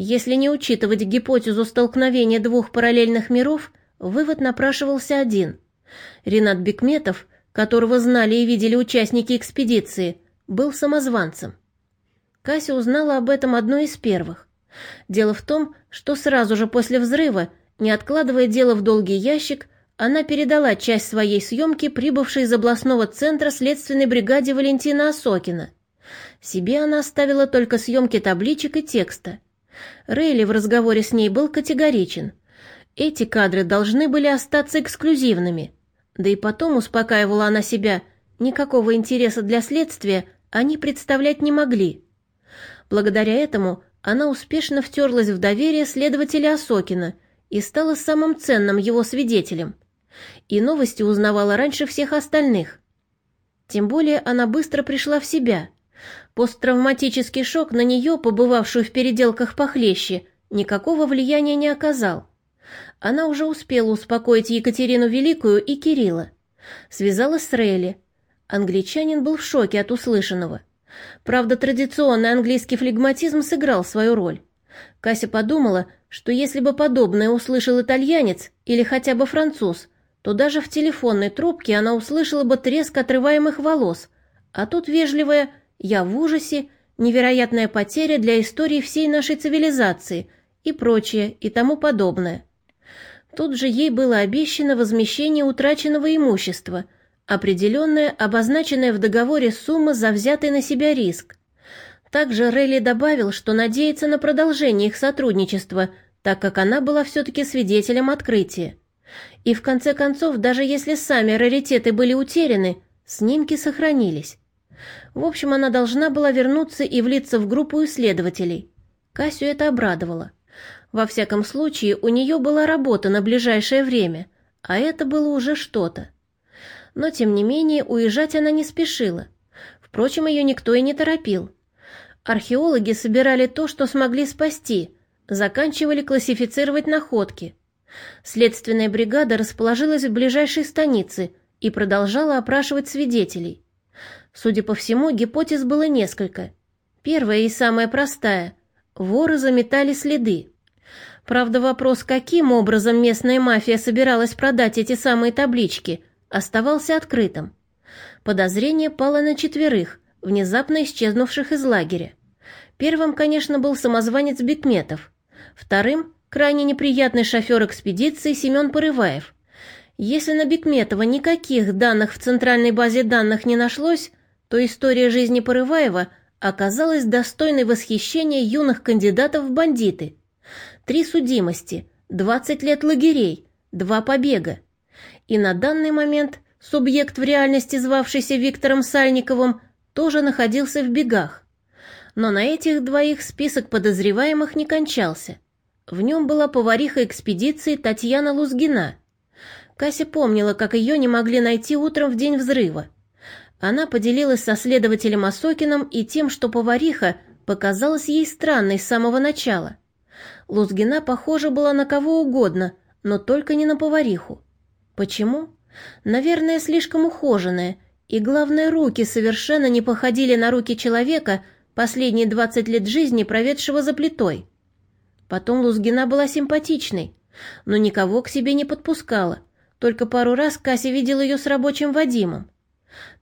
Если не учитывать гипотезу столкновения двух параллельных миров, вывод напрашивался один. Ренат Бекметов, которого знали и видели участники экспедиции, был самозванцем. Кася узнала об этом одной из первых. Дело в том, что сразу же после взрыва, не откладывая дело в долгий ящик, она передала часть своей съемки прибывшей из областного центра следственной бригаде Валентина Осокина. Себе она оставила только съемки табличек и текста – Рейли в разговоре с ней был категоричен. Эти кадры должны были остаться эксклюзивными. Да и потом успокаивала она себя, никакого интереса для следствия они представлять не могли. Благодаря этому она успешно втерлась в доверие следователя Осокина и стала самым ценным его свидетелем. И новости узнавала раньше всех остальных. Тем более она быстро пришла в себя – Посттравматический шок на нее, побывавшую в переделках похлеще, никакого влияния не оказал. Она уже успела успокоить Екатерину Великую и Кирилла. Связалась с Рейли. Англичанин был в шоке от услышанного. Правда, традиционный английский флегматизм сыграл свою роль. Кася подумала, что если бы подобное услышал итальянец или хотя бы француз, то даже в телефонной трубке она услышала бы треск отрываемых волос, а тут вежливое я в ужасе, невероятная потеря для истории всей нашей цивилизации и прочее, и тому подобное. Тут же ей было обещано возмещение утраченного имущества, определенная, обозначенная в договоре сумма за взятый на себя риск. Также Релли добавил, что надеется на продолжение их сотрудничества, так как она была все-таки свидетелем открытия. И в конце концов, даже если сами раритеты были утеряны, снимки сохранились. В общем, она должна была вернуться и влиться в группу исследователей. Касю это обрадовало. Во всяком случае, у нее была работа на ближайшее время, а это было уже что-то. Но, тем не менее, уезжать она не спешила. Впрочем, ее никто и не торопил. Археологи собирали то, что смогли спасти, заканчивали классифицировать находки. Следственная бригада расположилась в ближайшей станице и продолжала опрашивать свидетелей. Судя по всему, гипотез было несколько. Первая и самая простая – воры заметали следы. Правда, вопрос, каким образом местная мафия собиралась продать эти самые таблички, оставался открытым. Подозрение пало на четверых, внезапно исчезнувших из лагеря. Первым, конечно, был самозванец Бекметов. Вторым – крайне неприятный шофер экспедиции Семен Порываев. Если на Бекметова никаких данных в центральной базе данных не нашлось, то история жизни Порываева оказалась достойной восхищения юных кандидатов в бандиты. Три судимости, 20 лет лагерей, два побега. И на данный момент субъект в реальности, звавшийся Виктором Сальниковым, тоже находился в бегах. Но на этих двоих список подозреваемых не кончался. В нем была повариха экспедиции Татьяна Лузгина. Кася помнила, как ее не могли найти утром в день взрыва. Она поделилась со следователем Осокиным и тем, что повариха показалась ей странной с самого начала. Лузгина похожа была на кого угодно, но только не на повариху. Почему? Наверное, слишком ухоженная, и, главное, руки совершенно не походили на руки человека, последние двадцать лет жизни проведшего за плитой. Потом Лузгина была симпатичной, но никого к себе не подпускала, только пару раз Кася видел ее с рабочим Вадимом.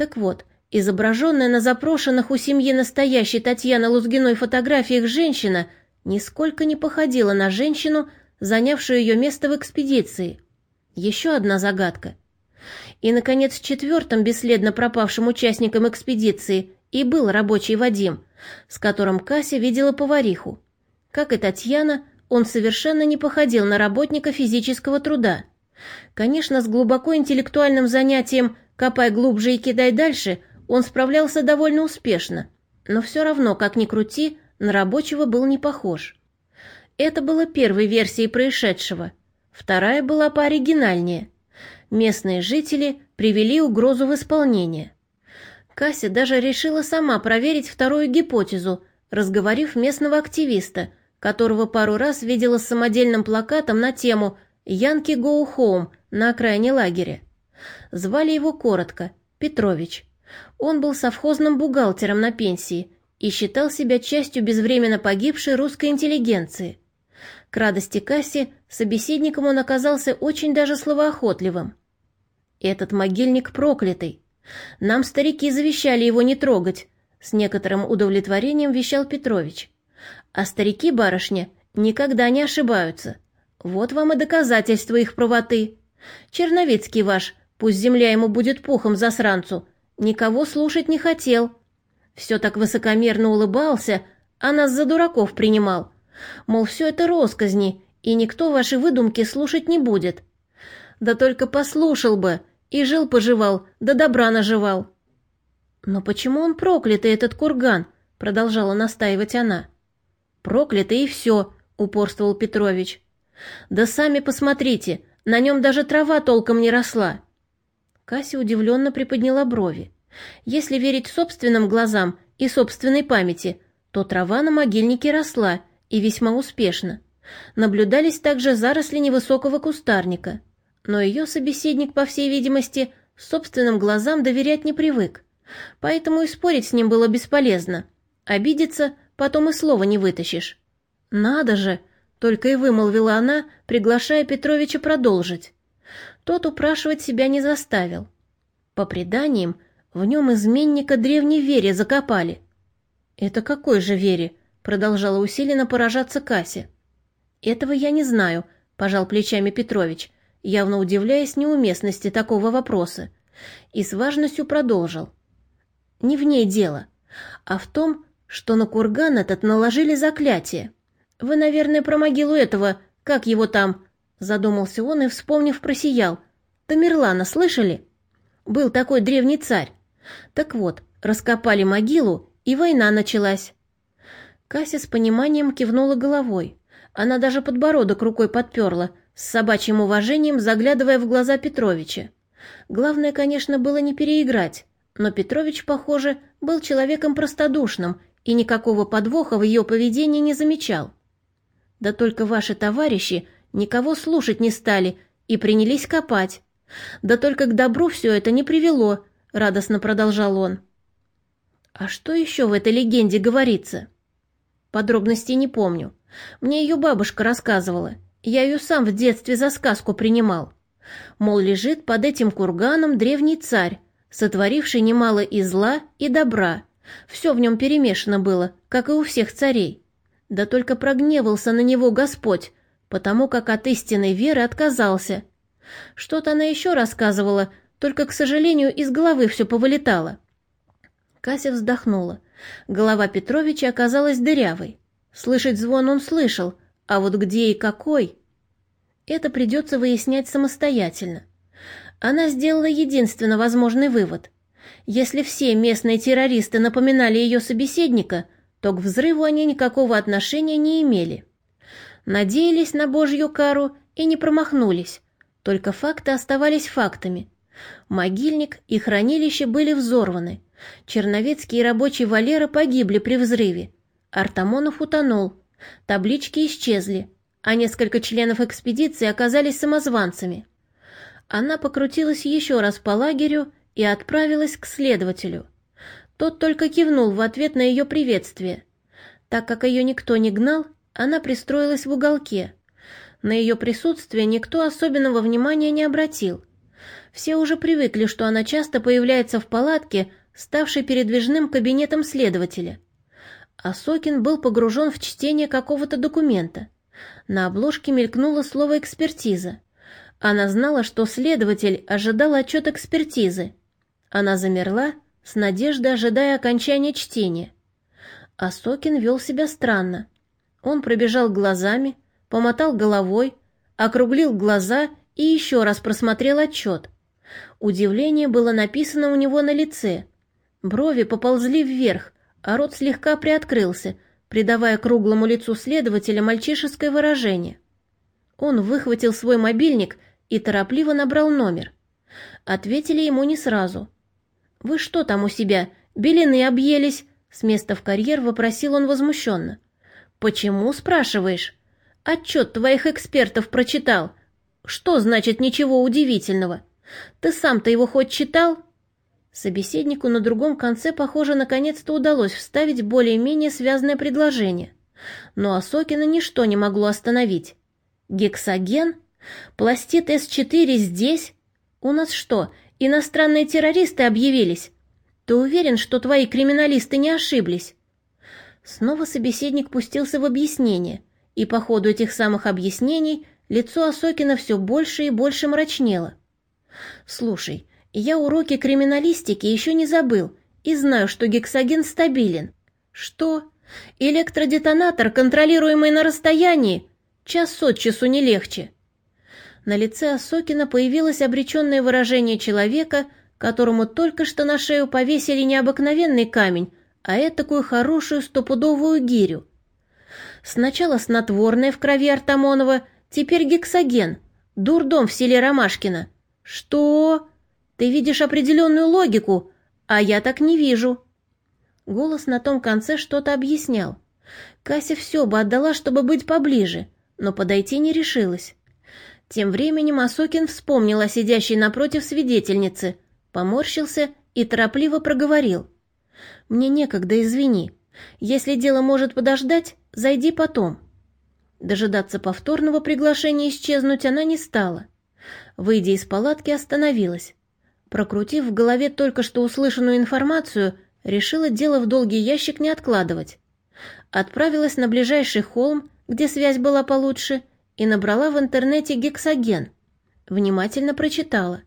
Так вот, изображенная на запрошенных у семьи настоящей Татьяны Лузгиной фотографиях женщина нисколько не походила на женщину, занявшую ее место в экспедиции. Еще одна загадка. И, наконец, четвертым бесследно пропавшим участником экспедиции и был рабочий Вадим, с которым Кася видела повариху. Как и Татьяна, он совершенно не походил на работника физического труда. Конечно, с глубоко интеллектуальным занятием Копай глубже и кидай дальше, он справлялся довольно успешно, но все равно, как ни крути, на рабочего был не похож. Это было первой версией происшедшего. Вторая была пооригинальнее. Местные жители привели угрозу в исполнение. Кася даже решила сама проверить вторую гипотезу, разговорив местного активиста, которого пару раз видела с самодельным плакатом на тему «Янки Go Home» на окраине лагеря. Звали его коротко – Петрович. Он был совхозным бухгалтером на пенсии и считал себя частью безвременно погибшей русской интеллигенции. К радости Касси собеседником он оказался очень даже словоохотливым. «Этот могильник проклятый. Нам старики завещали его не трогать», — с некоторым удовлетворением вещал Петрович. «А старики, барышня, никогда не ошибаются. Вот вам и доказательство их правоты. Черновицкий ваш, пусть земля ему будет пухом засранцу, никого слушать не хотел. Все так высокомерно улыбался, а нас за дураков принимал. Мол, все это росказни, и никто ваши выдумки слушать не будет. Да только послушал бы, и жил-поживал, да добра наживал. «Но почему он проклятый, этот курган?» — продолжала настаивать она. «Проклятый и все», — упорствовал Петрович. «Да сами посмотрите, на нем даже трава толком не росла». Кася удивленно приподняла брови. Если верить собственным глазам и собственной памяти, то трава на могильнике росла, и весьма успешно. Наблюдались также заросли невысокого кустарника. Но ее собеседник, по всей видимости, собственным глазам доверять не привык. Поэтому и спорить с ним было бесполезно. Обидеться потом и слова не вытащишь. «Надо же!» — только и вымолвила она, приглашая Петровича продолжить. Тот упрашивать себя не заставил. По преданиям, в нем изменника древней вере закопали. «Это какой же вере?» — продолжала усиленно поражаться Кася. «Этого я не знаю», — пожал плечами Петрович, явно удивляясь неуместности такого вопроса, и с важностью продолжил. «Не в ней дело, а в том, что на курган этот наложили заклятие. Вы, наверное, про могилу этого, как его там?» Задумался он и, вспомнив, просиял. «Тамерлана слышали? Был такой древний царь. Так вот, раскопали могилу, и война началась. Кася с пониманием кивнула головой. Она даже подбородок рукой подперла, с собачьим уважением заглядывая в глаза Петровича. Главное, конечно, было не переиграть, но Петрович, похоже, был человеком простодушным и никакого подвоха в ее поведении не замечал. Да только ваши товарищи никого слушать не стали и принялись копать. Да только к добру все это не привело, радостно продолжал он. А что еще в этой легенде говорится? Подробностей не помню. Мне ее бабушка рассказывала. Я ее сам в детстве за сказку принимал. Мол, лежит под этим курганом древний царь, сотворивший немало и зла, и добра. Все в нем перемешано было, как и у всех царей. Да только прогневался на него Господь, потому как от истинной веры отказался. Что-то она еще рассказывала, только, к сожалению, из головы все повылетало. Кася вздохнула. Голова Петровича оказалась дырявой. Слышать звон он слышал, а вот где и какой... Это придется выяснять самостоятельно. Она сделала единственно возможный вывод. Если все местные террористы напоминали ее собеседника, то к взрыву они никакого отношения не имели. Надеялись на божью кару и не промахнулись, только факты оставались фактами. Могильник и хранилище были взорваны, Черновецкий и рабочий Валера погибли при взрыве. Артамонов утонул. Таблички исчезли, а несколько членов экспедиции оказались самозванцами. Она покрутилась еще раз по лагерю и отправилась к следователю. Тот только кивнул в ответ на ее приветствие. Так как ее никто не гнал, она пристроилась в уголке. На ее присутствие никто особенного внимания не обратил. Все уже привыкли, что она часто появляется в палатке, ставший передвижным кабинетом следователя. Осокин был погружен в чтение какого-то документа. На обложке мелькнуло слово «экспертиза». Она знала, что следователь ожидал отчет экспертизы. Она замерла, с надеждой ожидая окончания чтения. Осокин вел себя странно. Он пробежал глазами, помотал головой, округлил глаза и еще раз просмотрел отчет. Удивление было написано у него на лице, Брови поползли вверх, а рот слегка приоткрылся, придавая круглому лицу следователя мальчишеское выражение. Он выхватил свой мобильник и торопливо набрал номер. Ответили ему не сразу. «Вы что там у себя? Белины объелись?» С места в карьер вопросил он возмущенно. «Почему?» – спрашиваешь. «Отчет твоих экспертов прочитал. Что значит ничего удивительного? Ты сам-то его хоть читал?» Собеседнику на другом конце, похоже, наконец-то удалось вставить более-менее связанное предложение. Но Осокина ничто не могло остановить. «Гексоген? Пластид С-4 здесь? У нас что, иностранные террористы объявились? Ты уверен, что твои криминалисты не ошиблись?» Снова собеседник пустился в объяснение, и по ходу этих самых объяснений лицо Осокина все больше и больше мрачнело. «Слушай, я уроки криминалистики еще не забыл и знаю, что гексоген стабилен. Что? Электродетонатор, контролируемый на расстоянии? Час от часу не легче». На лице Осокина появилось обреченное выражение человека, которому только что на шею повесили не обыкновенный камень, а этакую хорошую стопудовую гирю. Сначала снотворное в крови Артамонова, теперь гексоген, дурдом в селе Ромашкино. Что? Ты видишь определенную логику, а я так не вижу. Голос на том конце что-то объяснял. Кася все бы отдала, чтобы быть поближе, но подойти не решилась. Тем временем Осокин вспомнил о сидящей напротив свидетельнице, поморщился и торопливо проговорил. «Мне некогда, извини. Если дело может подождать, зайди потом». Дожидаться повторного приглашения исчезнуть она не стала. Выйдя из палатки, остановилась. Прокрутив в голове только что услышанную информацию, решила дело в долгий ящик не откладывать. Отправилась на ближайший холм, где связь была получше, и набрала в интернете гексоген. Внимательно прочитала.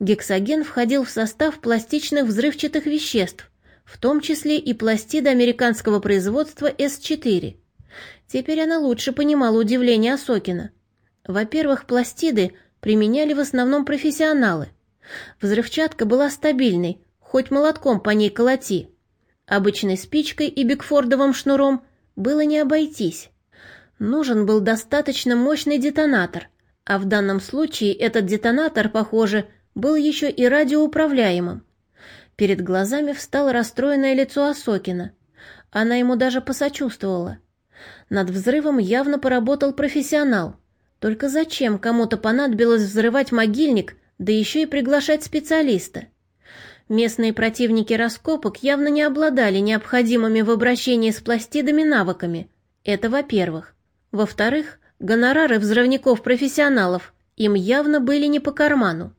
Гексоген входил в состав пластичных взрывчатых веществ, в том числе и пластида американского производства С-4. Теперь она лучше понимала удивление Осокина. Во-первых, пластиды применяли в основном профессионалы. Взрывчатка была стабильной, хоть молотком по ней колоти. Обычной спичкой и бигфордовым шнуром было не обойтись. Нужен был достаточно мощный детонатор, а в данном случае этот детонатор, похоже, был еще и радиоуправляемым. Перед глазами встало расстроенное лицо Осокина. Она ему даже посочувствовала. Над взрывом явно поработал профессионал. Только зачем кому-то понадобилось взрывать могильник, да еще и приглашать специалиста? Местные противники раскопок явно не обладали необходимыми в обращении с пластидами навыками. Это во-первых. Во-вторых, гонорары взрывников-профессионалов им явно были не по карману.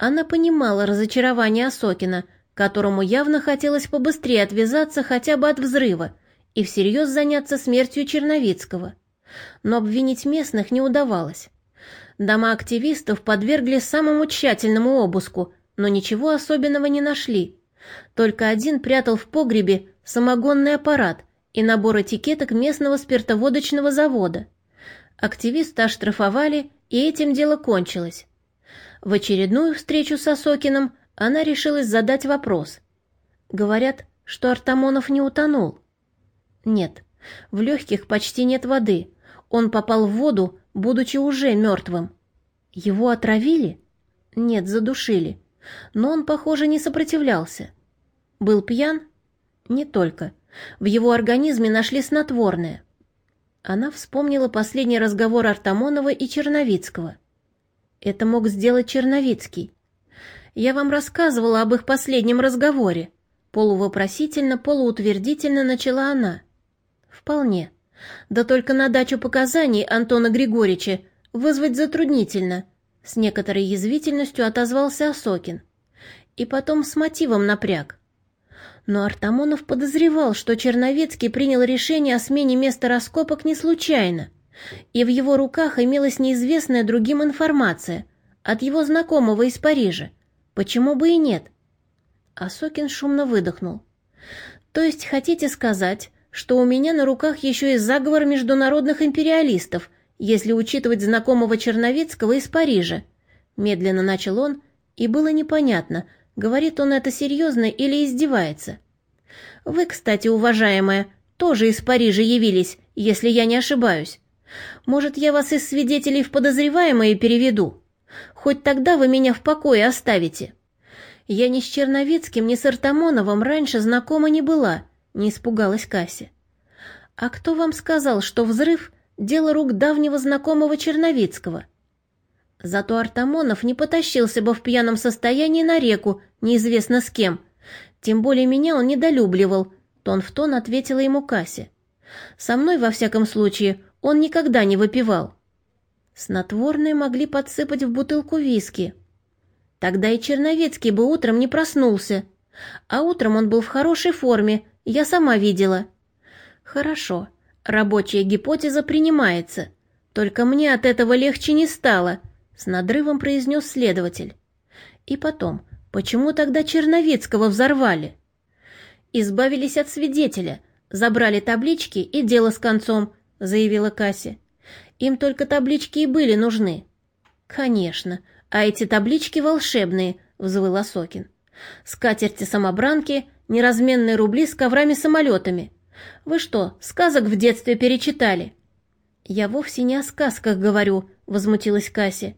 Она понимала разочарование Осокина, которому явно хотелось побыстрее отвязаться хотя бы от взрыва и всерьез заняться смертью Черновицкого. Но обвинить местных не удавалось. Дома активистов подвергли самому тщательному обыску, но ничего особенного не нашли. Только один прятал в погребе самогонный аппарат и набор этикеток местного спиртоводочного завода. Активиста оштрафовали, и этим дело кончилось. В очередную встречу с Осокиным она решилась задать вопрос. Говорят, что Артамонов не утонул. Нет, в легких почти нет воды. Он попал в воду, будучи уже мертвым. Его отравили? Нет, задушили. Но он, похоже, не сопротивлялся. Был пьян? Не только. В его организме нашли снотворное. Она вспомнила последний разговор Артамонова и Черновицкого. Это мог сделать Черновицкий. Я вам рассказывала об их последнем разговоре. Полувопросительно, полуутвердительно начала она. Вполне. Да только на дачу показаний Антона Григорьевича вызвать затруднительно. С некоторой язвительностью отозвался Осокин. И потом с мотивом напряг. Но Артамонов подозревал, что Черновецкий принял решение о смене места раскопок не случайно и в его руках имелась неизвестная другим информация от его знакомого из Парижа. Почему бы и нет? Асокин шумно выдохнул. То есть хотите сказать, что у меня на руках еще и заговор международных империалистов, если учитывать знакомого Черновецкого из Парижа? Медленно начал он, и было непонятно, говорит он это серьезно или издевается. Вы, кстати, уважаемая, тоже из Парижа явились, если я не ошибаюсь. Может, я вас из свидетелей в подозреваемые переведу? Хоть тогда вы меня в покое оставите. Я ни с Черновицким, ни с Артамоновым раньше знакома не была, не испугалась Кася. А кто вам сказал, что взрыв — дело рук давнего знакомого Черновицкого? Зато Артамонов не потащился бы в пьяном состоянии на реку, неизвестно с кем. Тем более меня он недолюбливал, тон в тон ответила ему Кася. Со мной, во всяком случае, он никогда не выпивал. Снотворные могли подсыпать в бутылку виски. Тогда и Черновецкий бы утром не проснулся. А утром он был в хорошей форме, я сама видела. Хорошо, рабочая гипотеза принимается. Только мне от этого легче не стало, с надрывом произнес следователь. И потом, почему тогда Черновецкого взорвали? Избавились от свидетеля, забрали таблички и дело с концом, заявила Кася. Им только таблички и были нужны. Конечно, а эти таблички волшебные, взвыл Осокин. Скатерти-самобранки, неразменные рубли с коврами-самолетами. Вы что, сказок в детстве перечитали? Я вовсе не о сказках говорю, возмутилась Кася.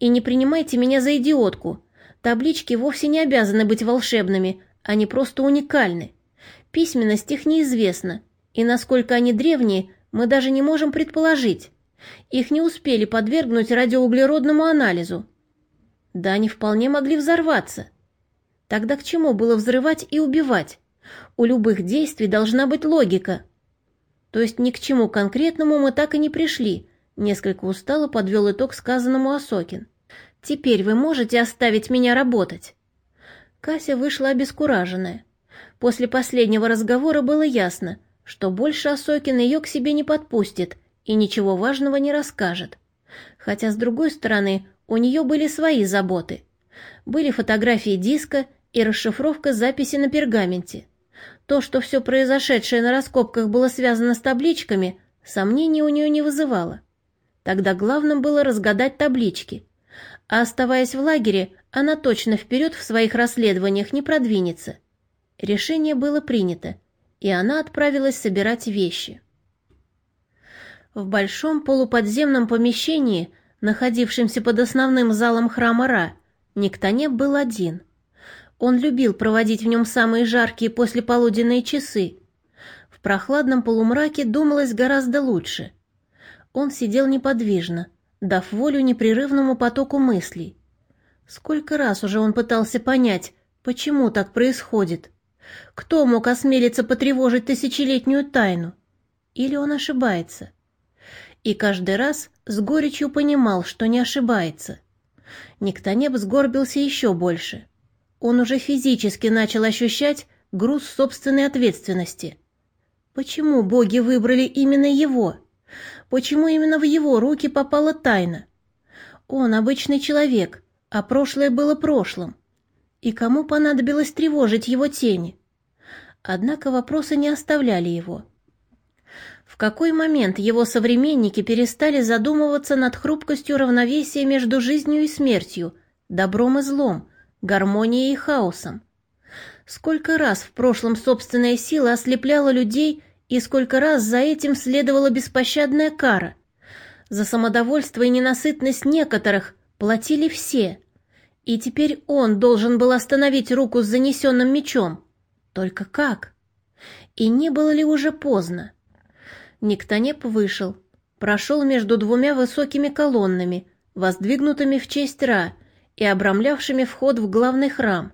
И не принимайте меня за идиотку. Таблички вовсе не обязаны быть волшебными, они просто уникальны. Письменность их неизвестна, и насколько они древние, мы даже не можем предположить. Их не успели подвергнуть радиоуглеродному анализу. Да они вполне могли взорваться. Тогда к чему было взрывать и убивать? У любых действий должна быть логика. То есть ни к чему конкретному мы так и не пришли, несколько устало подвел итог сказанному Осокин. Теперь вы можете оставить меня работать. Кася вышла обескураженная. После последнего разговора было ясно, что больше Осокин ее к себе не подпустит и ничего важного не расскажет. Хотя, с другой стороны, у нее были свои заботы. Были фотографии диска и расшифровка записи на пергаменте. То, что все произошедшее на раскопках было связано с табличками, сомнений у нее не вызывало. Тогда главным было разгадать таблички. А оставаясь в лагере, она точно вперед в своих расследованиях не продвинется. Решение было принято, и она отправилась собирать вещи. В большом полуподземном помещении, находившемся под основным залом храма Ра, Никтонеп был один. Он любил проводить в нем самые жаркие послеполуденные часы. В прохладном полумраке думалось гораздо лучше. Он сидел неподвижно, дав волю непрерывному потоку мыслей. Сколько раз уже он пытался понять, почему так происходит. Кто мог осмелиться потревожить тысячелетнюю тайну? Или он ошибается? И каждый раз с горечью понимал, что не ошибается. Никтонеб сгорбился еще больше. Он уже физически начал ощущать груз собственной ответственности. Почему боги выбрали именно его? Почему именно в его руки попала тайна? Он обычный человек, а прошлое было прошлым. И кому понадобилось тревожить его тени? Однако вопросы не оставляли его. В какой момент его современники перестали задумываться над хрупкостью равновесия между жизнью и смертью, добром и злом, гармонией и хаосом? Сколько раз в прошлом собственная сила ослепляла людей, и сколько раз за этим следовала беспощадная кара? За самодовольство и ненасытность некоторых платили все. И теперь он должен был остановить руку с занесенным мечом. Только как? И не было ли уже поздно? Никтонеп вышел, прошел между двумя высокими колоннами, воздвигнутыми в честь Ра и обрамлявшими вход в главный храм.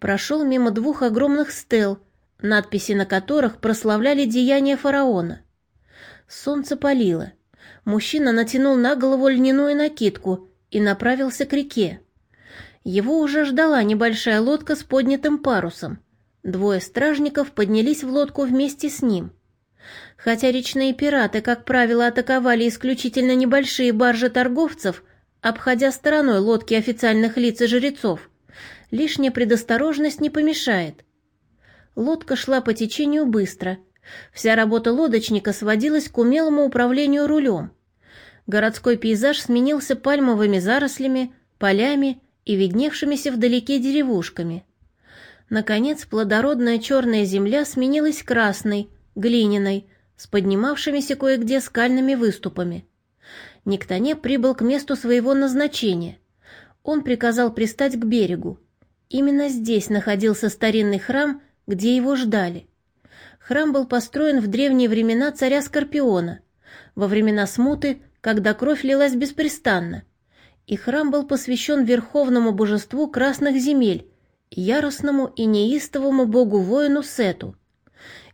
Прошел мимо двух огромных стел, надписи на которых прославляли деяния фараона. Солнце палило. Мужчина натянул на голову льняную накидку и направился к реке. Его уже ждала небольшая лодка с поднятым парусом. Двое стражников поднялись в лодку вместе с ним. Хотя речные пираты, как правило, атаковали исключительно небольшие баржи торговцев, обходя стороной лодки официальных лиц и жрецов, лишняя предосторожность не помешает. Лодка шла по течению быстро. Вся работа лодочника сводилась к умелому управлению рулем. Городской пейзаж сменился пальмовыми зарослями, полями и видневшимися вдалеке деревушками – Наконец, плодородная черная земля сменилась красной, глиняной, с поднимавшимися кое-где скальными выступами. Никтоне прибыл к месту своего назначения. Он приказал пристать к берегу. Именно здесь находился старинный храм, где его ждали. Храм был построен в древние времена царя Скорпиона, во времена смуты, когда кровь лилась беспрестанно, и храм был посвящен верховному божеству красных земель, яростному и неистовому богу-воину Сету.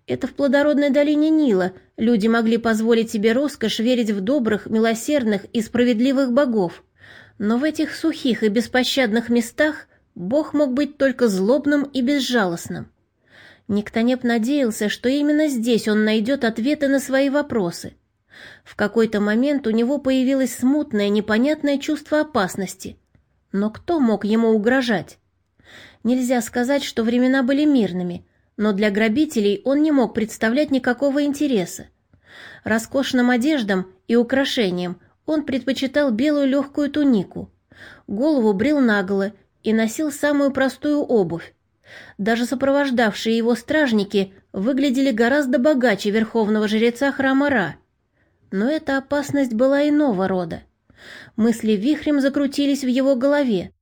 Это в плодородной долине Нила люди могли позволить себе роскошь верить в добрых, милосердных и справедливых богов. Но в этих сухих и беспощадных местах бог мог быть только злобным и безжалостным. Никтонеп надеялся, что именно здесь он найдет ответы на свои вопросы. В какой-то момент у него появилось смутное, непонятное чувство опасности. Но кто мог ему угрожать? Нельзя сказать, что времена были мирными, но для грабителей он не мог представлять никакого интереса. Роскошным одеждам и украшениям он предпочитал белую легкую тунику, голову брил наголо и носил самую простую обувь. Даже сопровождавшие его стражники выглядели гораздо богаче верховного жреца храма Ра. Но эта опасность была иного рода. Мысли вихрем закрутились в его голове.